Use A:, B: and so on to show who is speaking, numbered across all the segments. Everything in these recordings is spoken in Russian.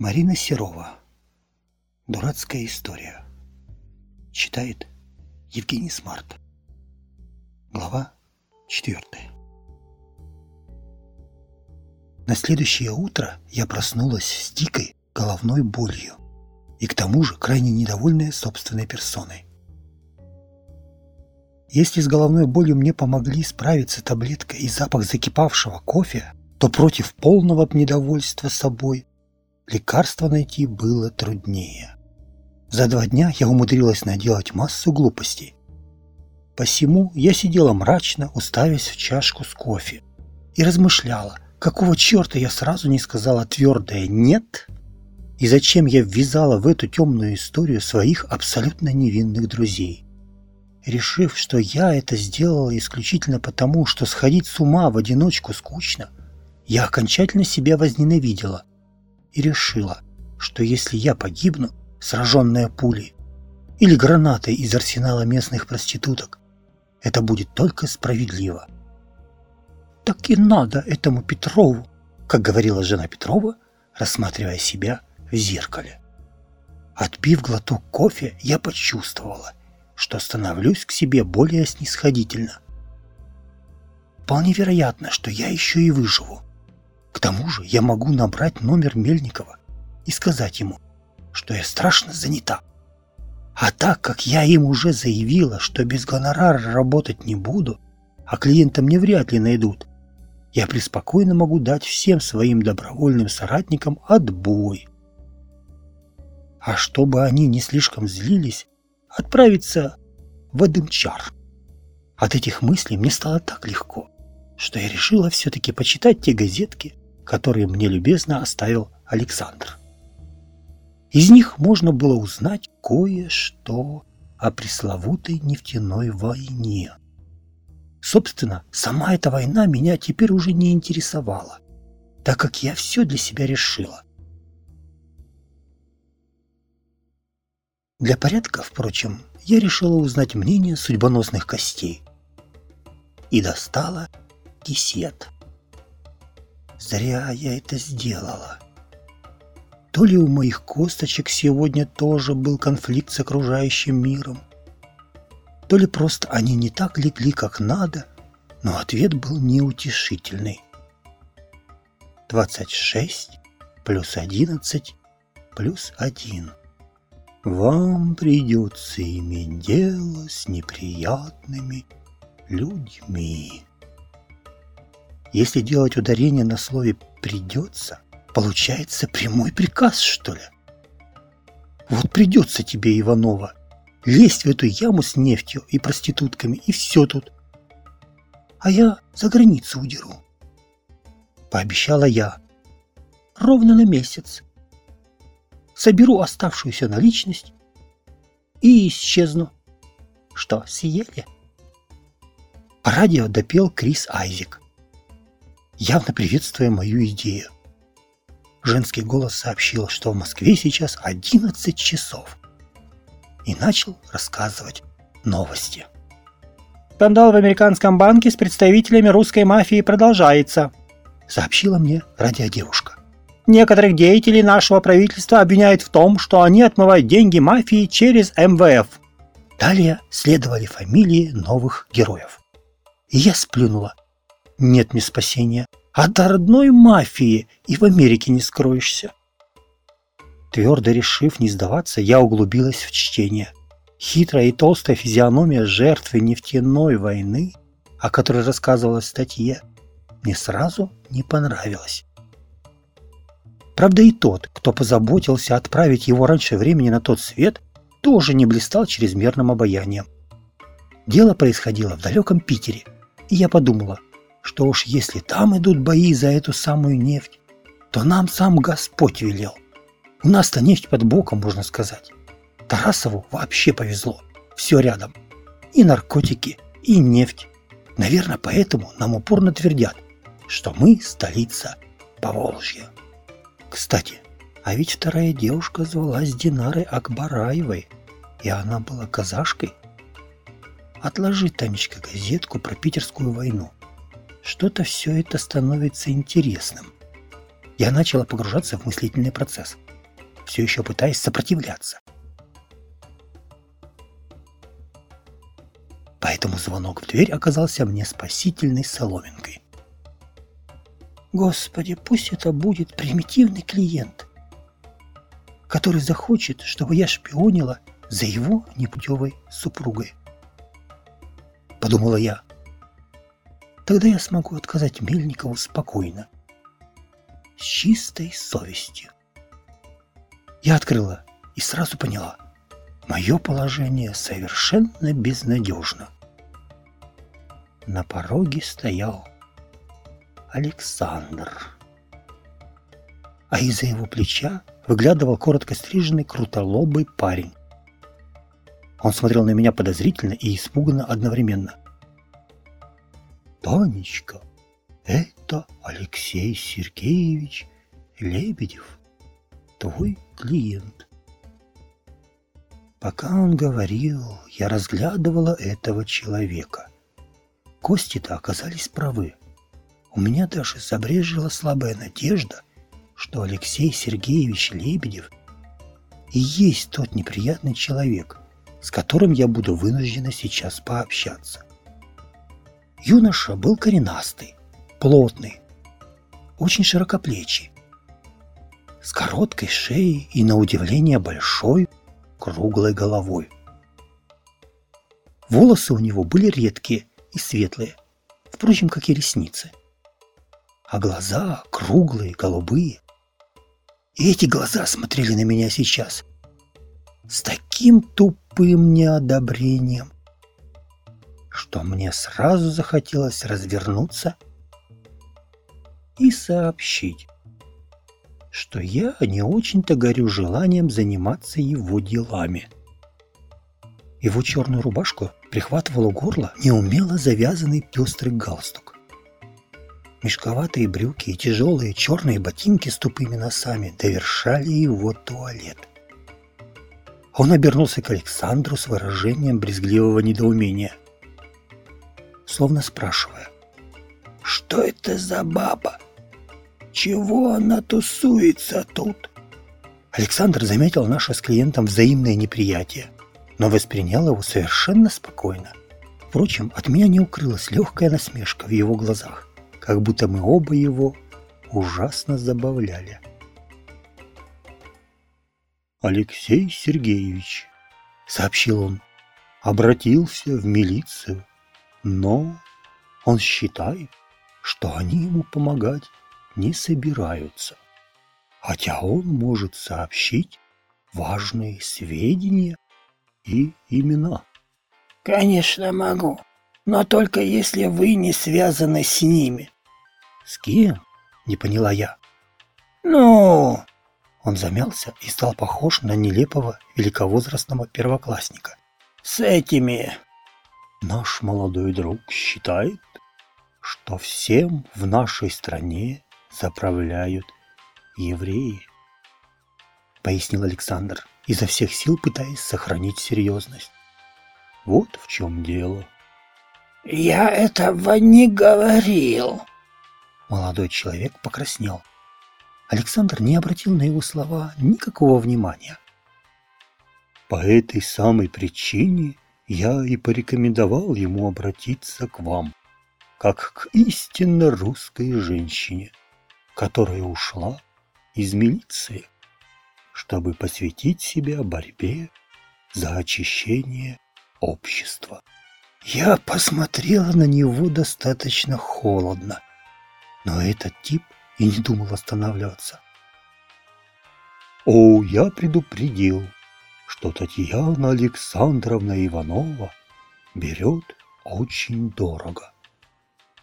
A: Марина Серова. Дурацкая история. Читает Евгений Смарт. Глава четвертая. На следующее утро я проснулась с дикой головной болью и к тому же крайне недовольная собственной персоной. Если с головной болью мне помогли справиться таблетка и запах закипавшего кофе, то против полного недовольства собой лекарства найти было труднее. За два дня я умудрилась наделать массу глупостей. Посему я сидела мрачно, уставясь в чашку с кофе, и размышляла, какого черта я сразу не сказала твердое «нет» и зачем я ввязала в эту темную историю своих абсолютно невинных друзей. Решив, что я это сделала исключительно потому, что сходить с ума в одиночку скучно, я окончательно себя возненавидела и решила, что если я погибну, сраженная пулей или гранатой из арсенала местных проституток, это будет только справедливо. «Так и надо этому Петрову», как говорила жена Петрова, рассматривая себя в зеркале. Отпив глоток кофе, я почувствовала, что становлюсь к себе более снисходительно. Вполне вероятно, что я еще и выживу. К тому же я могу набрать номер Мельникова и сказать ему, что я страшно занята. А так как я им уже заявила, что без гонорара работать не буду, а клиента мне вряд ли найдут, я преспокойно могу дать всем своим добровольным соратникам отбой. А чтобы они не слишком злились, отправиться в Адымчар. От этих мыслей мне стало так легко, что я решила все-таки почитать те газетки, которые мне любезно оставил Александр. Из них можно было узнать кое-что о пресловутой нефтяной войне. Собственно, сама эта война меня теперь уже не интересовала, так как я все для себя решила. Для порядка, впрочем, я решила узнать мнение судьбоносных костей и достала кисет. Зря я это сделала. То ли у моих косточек сегодня тоже был конфликт с окружающим миром, то ли просто они не так легли, как надо, но ответ был неутешительный. 26 плюс 11 плюс 1. Вам придется иметь дело с неприятными людьми. Если делать ударение на слове «придется», получается прямой приказ, что ли? Вот придется тебе, Иванова, лезть в эту яму с нефтью и проститутками, и все тут. А я за границу удеру. Пообещала я. Ровно на месяц. Соберу оставшуюся наличность и исчезну. Что, съели? По радио допел Крис Айзек явно приветствуя мою идею. Женский голос сообщил, что в Москве сейчас 11 часов. И начал рассказывать новости.
B: Скандал в американском банке с представителями русской мафии продолжается, сообщила мне радиодевушка. Некоторых деятелей нашего правительства обвиняют в том, что они отмывают деньги мафии через МВФ.
A: Далее следовали фамилии новых героев. И я сплюнула – нет мне спасения. От родной мафии и в Америке не скроешься. Твердо решив не сдаваться, я углубилась в чтение. Хитрая и толстая физиономия жертвы нефтяной войны, о которой рассказывалась в статье, мне сразу не понравилась. Правда и тот, кто позаботился отправить его раньше времени на тот свет, тоже не блистал чрезмерным обаянием. Дело происходило в далеком Питере, и я подумала, что уж если там идут бои за эту самую нефть, то нам сам Господь велел. У нас-то нефть под боком, можно сказать. Тарасову вообще повезло. Все рядом. И наркотики, и нефть. Наверное, поэтому нам упорно твердят, что мы столица Поволжья. Кстати, а ведь вторая девушка звалась Динарой Акбараевой, и она была казашкой. Отложи, Танечка, газетку про питерскую войну что-то все это становится интересным. Я начала погружаться в мыслительный процесс – все еще пытаясь сопротивляться. Поэтому звонок в дверь оказался мне спасительной соломинкой. Господи, пусть это будет примитивный клиент, который захочет, чтобы я шпионила за его непутевой супругой. Подумала я. Тогда я смогу отказать Мельникову спокойно, с чистой совестью. Я открыла и сразу поняла, мое положение совершенно безнадежно. На пороге стоял Александр. А из-за его плеча выглядывал коротко стриженный крутолобый парень. Он смотрел на меня подозрительно и испуганно одновременно. «Танечка, это Алексей Сергеевич Лебедев, твой клиент». Пока он говорил, я разглядывала этого человека. Кости-то оказались правы. У меня даже забрежила слабая надежда, что Алексей Сергеевич Лебедев и есть тот неприятный человек, с которым я буду вынуждена сейчас пообщаться. Юноша был коренастый, плотный, очень широкоплечий, с короткой шеей и, на удивление, большой, круглой головой. Волосы у него были редкие и светлые, впрочем, как и ресницы. А глаза круглые, голубые. И эти глаза смотрели на меня сейчас с таким тупым неодобрением, что мне сразу захотелось развернуться и сообщить, что я не очень-то горю желанием заниматься его делами. Его черную рубашку прихватывал у горла неумело завязанный пестрый галстук. Мешковатые брюки и тяжелые черные ботинки с тупыми носами довершали его туалет. Он обернулся к Александру с выражением брезгливого недоумения – словно спрашивая. «Что это за баба? Чего она тусуется тут?» Александр заметил наше с клиентом взаимное неприятие, но воспринял его совершенно спокойно. Впрочем, от меня не укрылась легкая насмешка в его глазах, как будто мы оба его ужасно забавляли. «Алексей Сергеевич», — сообщил он, — обратился в милицию но он считает, что они ему помогать не собираются, хотя он может сообщить важные сведения и имена. «Конечно могу, но только если вы не связаны с ними». «С кем?» — не поняла я. «Ну...» Он замялся и стал похож на нелепого великовозрастного первоклассника. «С этими Наш молодой друг считает, что всем в нашей стране заправляют евреи, пояснил Александр, изо всех сил пытаясь сохранить серьезность. Вот в чем дело. Я этого не говорил. Молодой человек покраснел. Александр не обратил на его слова никакого внимания. По этой самой причине я и порекомендовал ему обратиться к вам, как к истинно русской женщине, которая ушла из милиции, чтобы посвятить себя борьбе за очищение общества. Я посмотрела на него достаточно холодно, но этот тип и не думал останавливаться. О, я предупредил, что Татьяна Александровна Иванова берет очень дорого.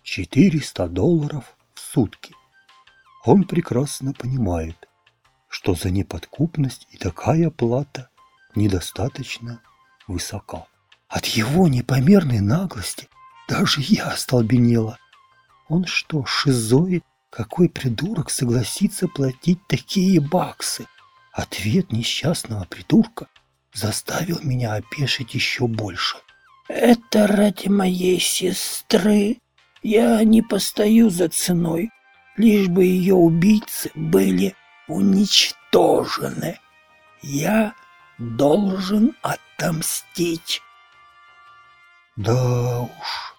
A: 400 долларов в сутки. Он прекрасно понимает, что за неподкупность и такая плата недостаточно высока. От его непомерной наглости даже я остолбенела. Он что, шизоид? Какой придурок согласится платить такие баксы? Ответ несчастного придурка заставил меня опешить еще больше. «Это ради моей сестры. Я не постою за ценой, лишь бы ее убийцы были уничтожены». Я должен отомстить. Да уж,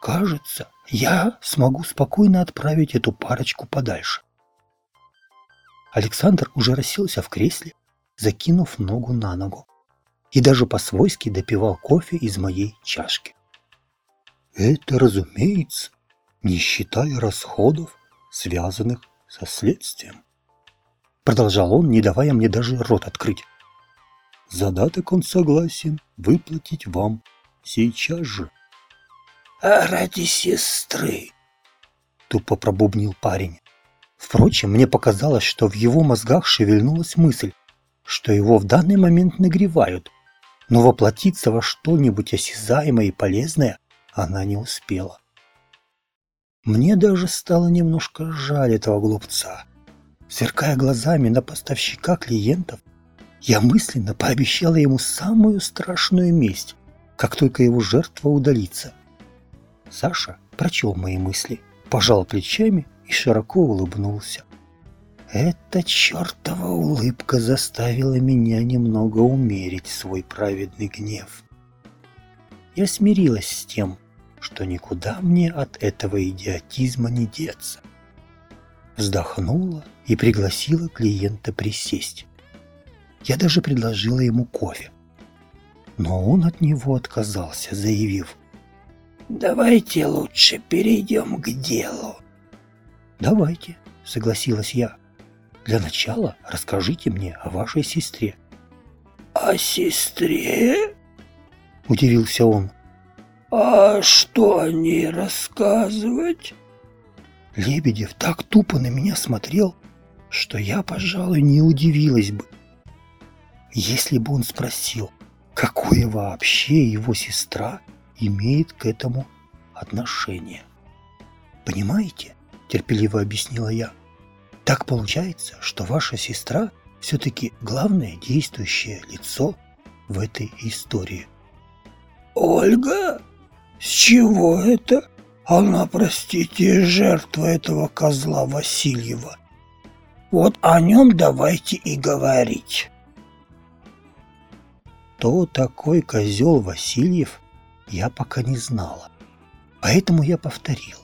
A: кажется, я смогу спокойно отправить эту парочку подальше. Александр уже расселся в кресле, закинув ногу на ногу, и даже по-свойски допивал кофе из моей чашки. Это, разумеется, не считая расходов, связанных со следствием. Продолжал он, не давая мне даже рот открыть. Задаток он согласен выплатить вам сейчас же. А ради сестры, тупо пробубнил парень. Впрочем, мне показалось, что в его мозгах шевельнулась мысль, что его в данный момент нагревают, но воплотиться во что-нибудь осязаемое и полезное она не успела. Мне даже стало немножко жаль этого глупца. Сверкая глазами на поставщика клиентов, я мысленно пообещала ему самую страшную месть, как только его жертва удалится. Саша прочел мои мысли, пожал плечами и широко улыбнулся. Эта чертова улыбка заставила меня немного умерить свой праведный гнев. Я смирилась с тем, что никуда мне от этого идиотизма не деться. Вздохнула и пригласила клиента присесть. Я даже предложила ему кофе. Но он от него отказался, заявив, «Давайте лучше перейдем к делу». «Давайте», — согласилась я. «Для начала расскажите мне о вашей сестре». «О сестре?» — удивился он. «А что о ней рассказывать?» Лебедев так тупо на меня смотрел, что я, пожалуй, не удивилась бы, если бы он спросил, какое вообще его сестра имеет к этому отношение. Понимаете? Терпеливо объяснила я. Так получается, что ваша сестра все-таки главное действующее лицо в этой истории. Ольга? С чего это? Она, простите, жертва этого козла Васильева. Вот о нем давайте и говорить. Кто такой козел Васильев, я пока не знала. Поэтому я повторила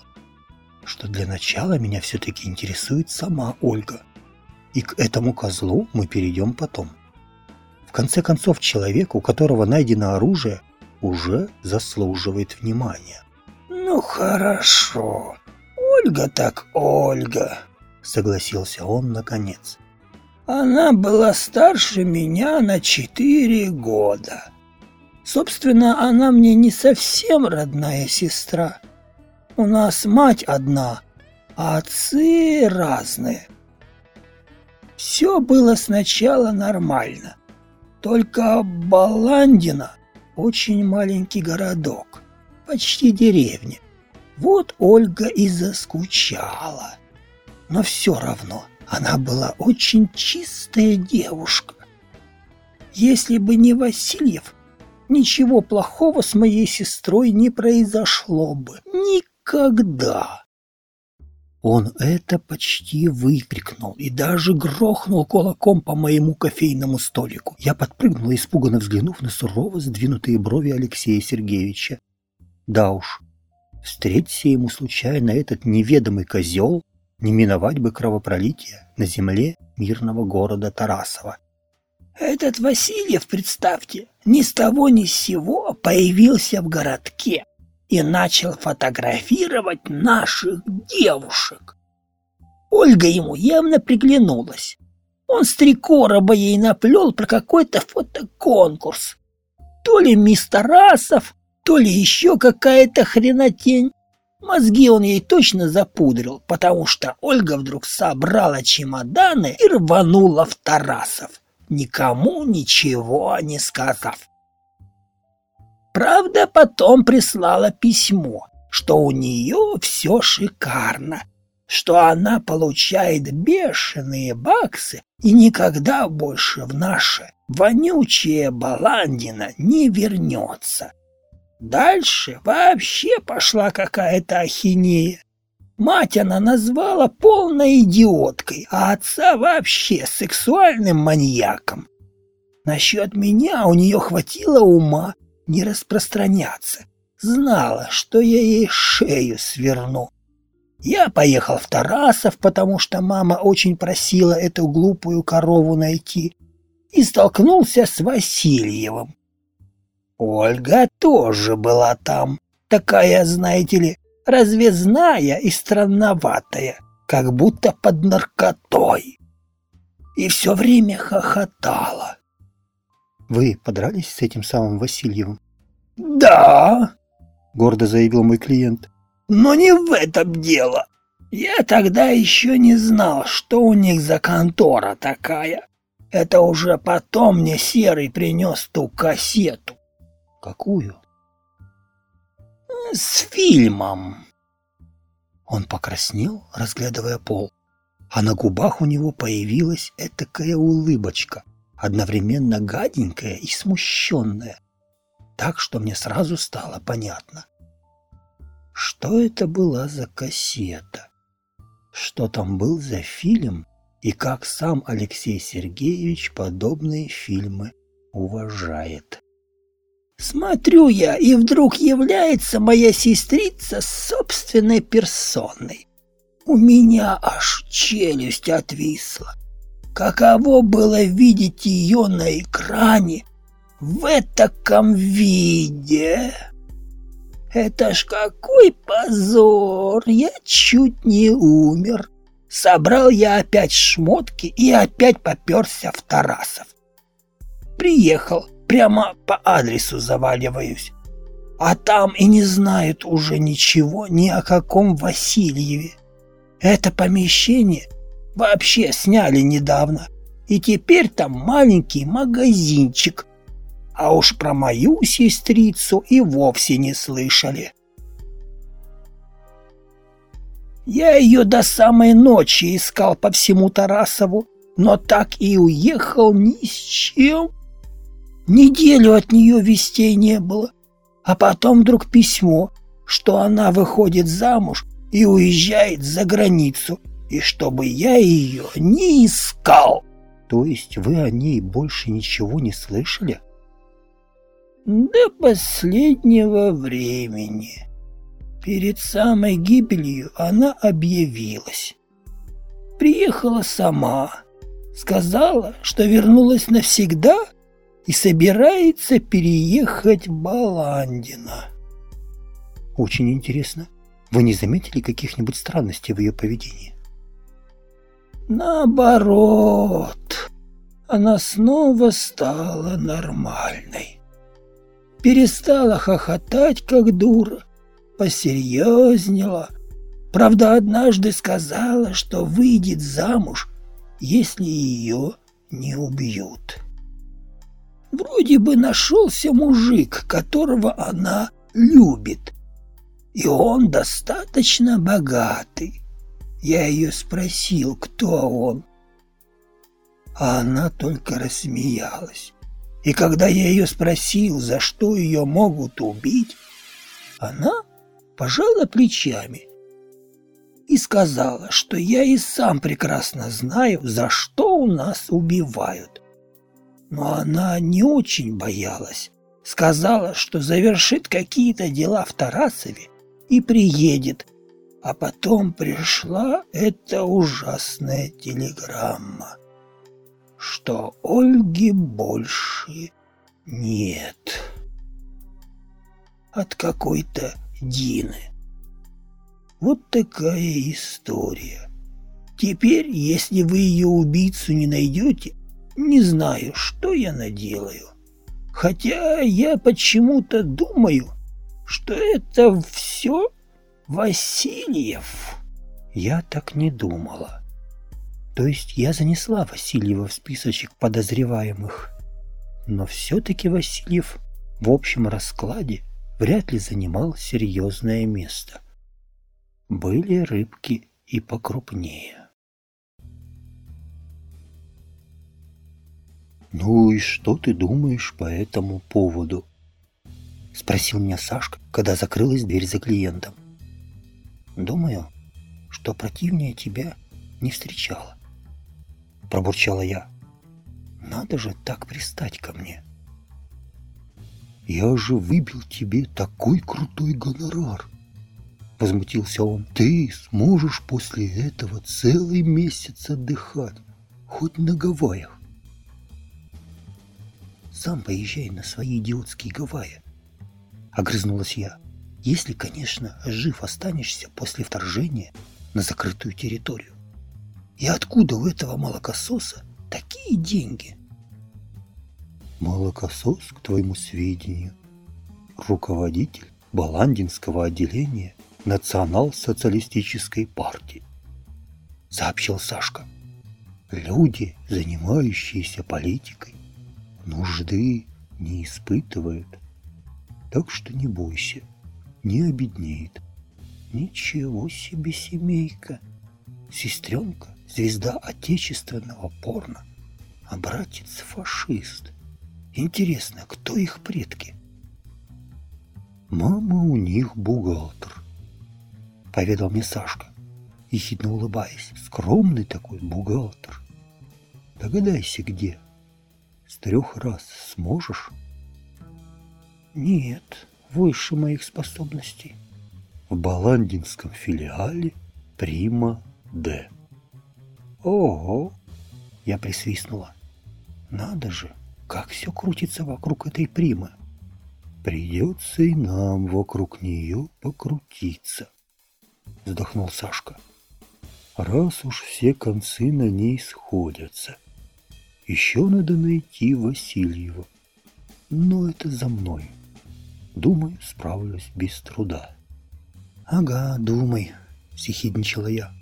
A: что для начала меня все-таки интересует сама Ольга. И к этому козлу мы перейдем потом. В конце концов, человек, у которого найдено оружие, уже заслуживает внимания. «Ну хорошо, Ольга так Ольга», — согласился он наконец. «Она была старше меня на четыре года. Собственно, она мне не совсем родная сестра. У нас мать одна, а отцы разные. Все было сначала нормально. Только Баландина – очень маленький городок, почти деревня. Вот Ольга и заскучала. Но все равно она была очень чистая девушка. Если бы не Васильев, ничего плохого с моей сестрой не произошло бы. Никогда никогда!» Он это почти выкрикнул и даже грохнул кулаком по моему кофейному столику. Я подпрыгнула, испуганно взглянув на сурово сдвинутые брови Алексея Сергеевича. Да уж, встреться ему случайно этот неведомый козел, не миновать бы кровопролития на земле мирного города Тарасова. Этот Васильев, представьте, ни с того ни с сего появился в городке и начал фотографировать наших девушек. Ольга ему явно приглянулась. Он с три короба ей наплел про какой-то фотоконкурс. То ли мистер Расов, то ли еще какая-то хренотень. Мозги он ей точно запудрил, потому что Ольга вдруг собрала чемоданы и рванула в Тарасов, никому ничего не сказав. Правда, потом прислала письмо, что у нее все шикарно, что она получает бешеные баксы и никогда больше в наше вонючее Баландина не вернется. Дальше вообще пошла какая-то ахинея. Мать она назвала полной идиоткой, а отца вообще сексуальным маньяком. Насчет меня у нее хватило ума не распространяться. Знала, что я ей шею сверну. Я поехал в Тарасов, потому что мама очень просила эту глупую корову найти, и столкнулся с Васильевым. Ольга тоже была там, такая, знаете ли, развязная и странноватая, как будто под наркотой. И все время хохотала.
B: Вы подрались с этим самым Васильевым?
A: Да,
B: гордо заявил мой клиент.
A: Но не в этом дело. Я тогда еще не знал, что у них за контора такая. Это уже потом мне Серый принес ту кассету.
B: Какую?
A: С фильмом.
B: Он покраснел, разглядывая пол, а на губах у него появилась этакая улыбочка, одновременно гаденькая и смущенная, так что мне сразу стало понятно. Что это была за кассета? Что там был за фильм и как сам Алексей Сергеевич подобные фильмы уважает?
A: Смотрю я, и вдруг является моя сестрица собственной персоной. У меня аж челюсть отвисла. Каково было видеть ее на экране в этаком виде? Это ж какой позор! Я чуть не умер. Собрал я опять шмотки и опять поперся в Тарасов. Приехал, Прямо по адресу заваливаюсь. А там и не знают уже ничего ни о каком Васильеве. Это помещение вообще сняли недавно, и теперь там маленький магазинчик. А уж про мою сестрицу и вовсе не слышали. Я ее до самой ночи искал по всему Тарасову, но так и уехал ни с чем. Неделю от нее вестей не было. А потом вдруг письмо, что она выходит замуж и уезжает за границу, и чтобы я ее не искал.
B: То есть вы о ней больше ничего не слышали?
A: До последнего времени. Перед самой гибелью она объявилась. Приехала сама. Сказала, что вернулась навсегда — и собирается переехать в Баландино.
B: Очень интересно. Вы не заметили каких-нибудь странностей в ее поведении?
A: Наоборот, она снова стала нормальной. Перестала хохотать, как дура, посерьезнела. Правда, однажды сказала, что выйдет замуж, если ее не убьют. Вроде бы нашелся мужик, которого она любит. И он достаточно богатый. Я ее спросил, кто он. А она только рассмеялась. И когда я ее спросил, за что ее могут убить, она пожала плечами и сказала, что я и сам прекрасно знаю, за что у нас убивают но она не очень боялась. Сказала, что завершит какие-то дела в Тарасове и приедет. А потом пришла эта ужасная телеграмма, что Ольги больше нет. От какой-то Дины. Вот такая история. Теперь, если вы ее убийцу не найдете, не знаю, что я наделаю. Хотя я почему-то думаю, что это все Васильев.
B: Я так не думала. То есть я занесла Васильева в списочек подозреваемых. Но все-таки Васильев в общем раскладе вряд ли занимал серьезное место. Были рыбки и покрупнее. «Ну и что ты думаешь по этому поводу?» — спросил меня Сашка, когда закрылась дверь за клиентом. «Думаю,
A: что противнее тебя не встречала. Пробурчала я. Надо же так пристать ко мне. Я же выбил тебе такой крутой гонорар. Возмутился он. Ты сможешь после этого целый месяц отдыхать, хоть на Гавайях. Сам поезжай на свои идиотские Гавайи. Огрызнулась я. Если, конечно, жив останешься после вторжения на закрытую территорию. И откуда у этого молокососа такие деньги? Молокосос, к твоему сведению, руководитель Баландинского отделения Национал-социалистической партии, сообщил Сашка. Люди, занимающиеся политикой, нужды не испытывают. Так что не бойся, не обеднеет. Ничего себе семейка. Сестренка звезда отечественного порно, а братец фашист. Интересно, кто их предки? Мама у них бухгалтер, поведал мне Сашка, ехидно улыбаясь. Скромный такой бухгалтер. Догадайся, где. С трех раз сможешь? Нет, выше моих способностей. В Баландинском филиале Прима Д. Ого! Я присвистнула. Надо же, как все крутится вокруг этой примы. Придется и нам вокруг нее покрутиться, вздохнул Сашка. Раз уж все концы на ней сходятся. Еще надо найти Васильева. Но это за мной. Думаю, справлюсь без труда. Ага, думай, съехидничала я.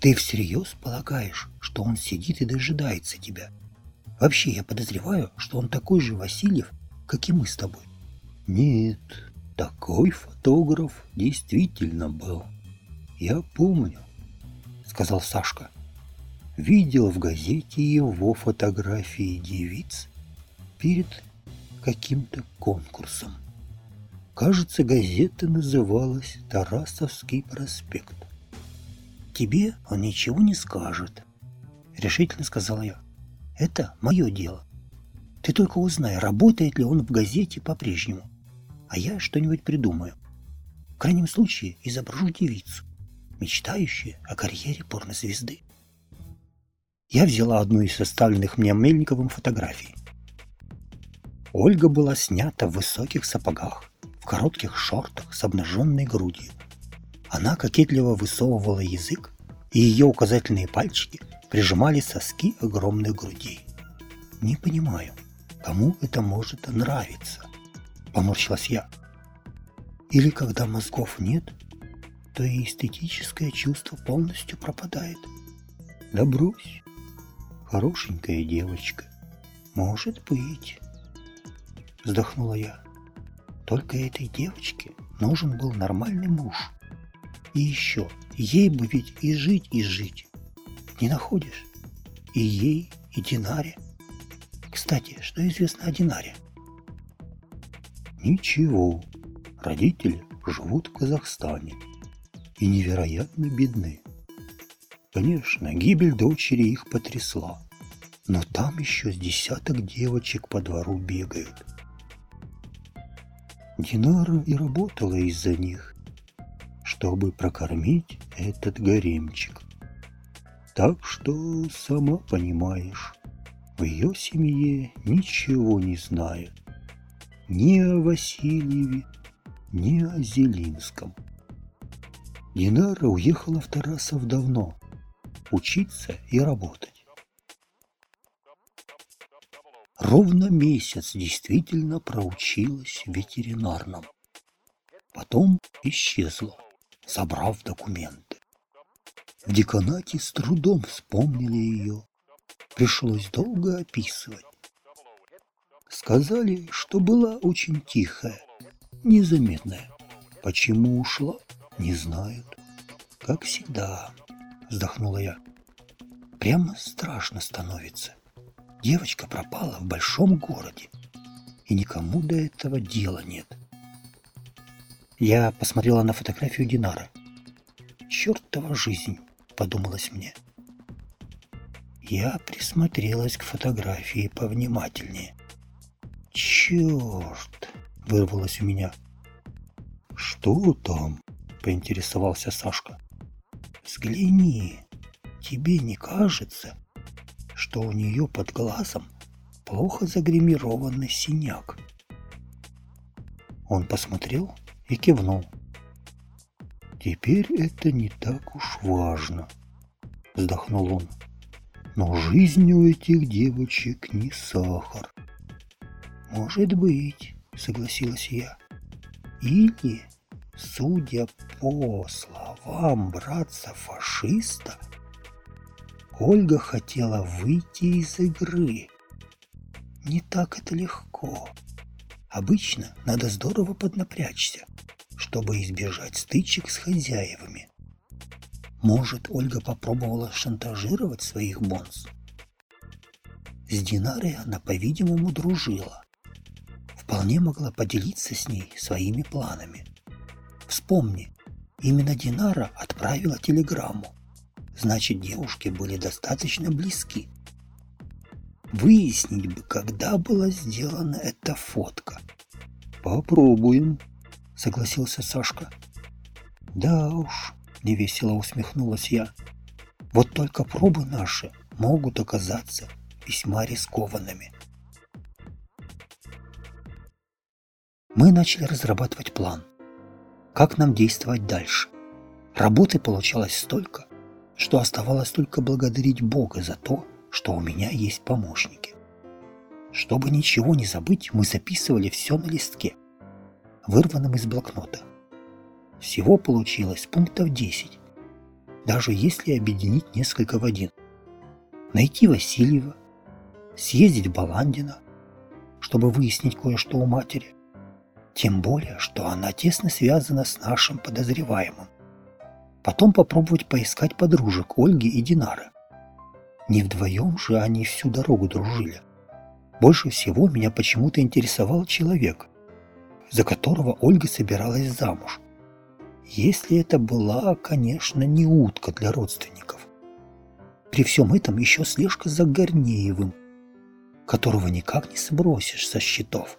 A: Ты всерьез полагаешь, что он сидит и дожидается тебя? Вообще, я подозреваю, что он такой же Васильев, как и мы с тобой. Нет, такой фотограф действительно был. Я помню, сказал Сашка. Видел в газете его фотографии девиц перед каким-то конкурсом. Кажется, газета называлась «Тарасовский проспект». «Тебе он ничего не скажет», — решительно сказала я. «Это мое дело. Ты только узнай, работает ли он в газете по-прежнему, а я что-нибудь придумаю. В крайнем случае изображу девицу, мечтающую о карьере порнозвезды». Я взяла одну из составленных мне Мельниковым фотографий. Ольга была снята в высоких сапогах, коротких шортах с обнаженной грудью. Она кокетливо высовывала язык, и ее указательные пальчики прижимали соски огромных грудей. «Не понимаю, кому это может нравиться?» – поморщилась я. «Или когда мозгов нет, то и эстетическое чувство полностью пропадает. Да брось, хорошенькая девочка, может быть». Вздохнула я. Только этой девочке нужен был нормальный муж – и еще, ей бы ведь и жить, и жить. Не находишь? И ей, и Динаре. Кстати, что известно о Динаре? Ничего. Родители живут в Казахстане и невероятно бедны. Конечно, гибель дочери их потрясла, но там еще с десяток девочек по двору бегают. Динара и работала из-за них, чтобы прокормить этот гаремчик. Так что, сама понимаешь, в ее семье ничего не знают. Ни о Васильеве, ни о Зелинском. Динара уехала в Тарасов давно, учиться и работать. Ровно месяц действительно проучилась ветеринарном. Потом исчезла собрав документы. В деканате с трудом вспомнили ее. Пришлось долго описывать. Сказали, что была очень тихая, незаметная. Почему ушла, не знают. Как всегда, вздохнула я. Прямо страшно становится. Девочка пропала в большом городе, и никому до этого дела нет. Я посмотрела на фотографию Динары. чертова жизнь, подумалось мне. Я присмотрелась к фотографии повнимательнее. Черт, вырвалось у меня. Что там? поинтересовался Сашка. Взгляни, тебе не кажется, что у нее под глазом плохо загримированный синяк? Он посмотрел и кивнул. «Теперь это не так уж важно», — вздохнул он. «Но жизнь у этих девочек не сахар». «Может быть», — согласилась я. «Или, судя по словам братца-фашиста, Ольга хотела выйти из игры. Не так это легко». Обычно надо здорово поднапрячься, чтобы избежать стычек с хозяевами. Может, Ольга попробовала шантажировать своих бонс? С Динарой она, по-видимому, дружила. Вполне могла поделиться с ней своими планами. Вспомни, именно Динара отправила телеграмму. Значит, девушки были достаточно близки. Выяснить бы, когда была сделана эта фотка. Попробуем, согласился Сашка. Да уж, невесело усмехнулась я. Вот только пробы наши могут оказаться весьма рискованными. Мы начали разрабатывать план. Как нам действовать дальше? Работы получалось столько, что оставалось только благодарить Бога за то, что у меня есть помощники. Чтобы ничего не забыть, мы записывали все на листке, вырванном из блокнота. Всего получилось пунктов 10, даже если объединить несколько в один. Найти Васильева, съездить в Баландина, чтобы выяснить кое-что у матери. Тем более, что она тесно связана с нашим подозреваемым. Потом попробовать поискать подружек Ольги и Динары. Не вдвоем же они всю дорогу дружили. Больше всего меня почему-то интересовал человек, за которого Ольга собиралась замуж. Если это была, конечно, не утка для родственников. При всем этом еще слежка за Горнеевым, которого никак не сбросишь со счетов.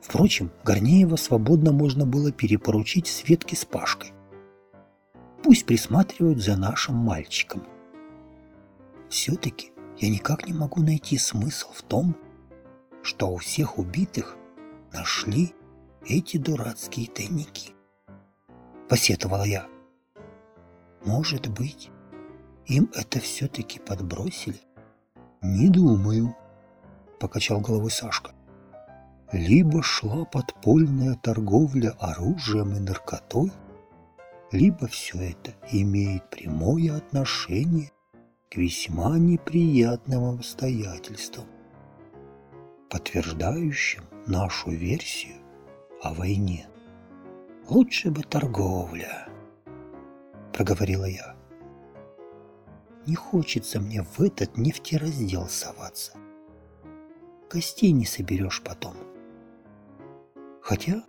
A: Впрочем, Горнеева свободно можно было перепоручить Светке с Пашкой. Пусть присматривают за нашим мальчиком – все-таки я никак не могу найти смысл в том, что у всех убитых нашли эти дурацкие тайники. Посетовала я. Может быть, им это все-таки подбросили? Не думаю, покачал головой Сашка. Либо шла подпольная торговля оружием и наркотой, либо все это имеет прямое отношение к весьма неприятным обстоятельствам, подтверждающим нашу версию о войне. «Лучше бы торговля», — проговорила я. «Не хочется мне в этот нефтераздел соваться. Костей не соберешь потом. Хотя,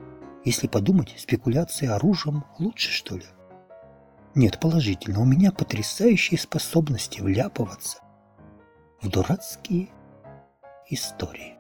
A: если подумать, спекуляция оружием лучше, что ли?» Нет, положительно, у меня потрясающие способности вляпываться в дурацкие истории.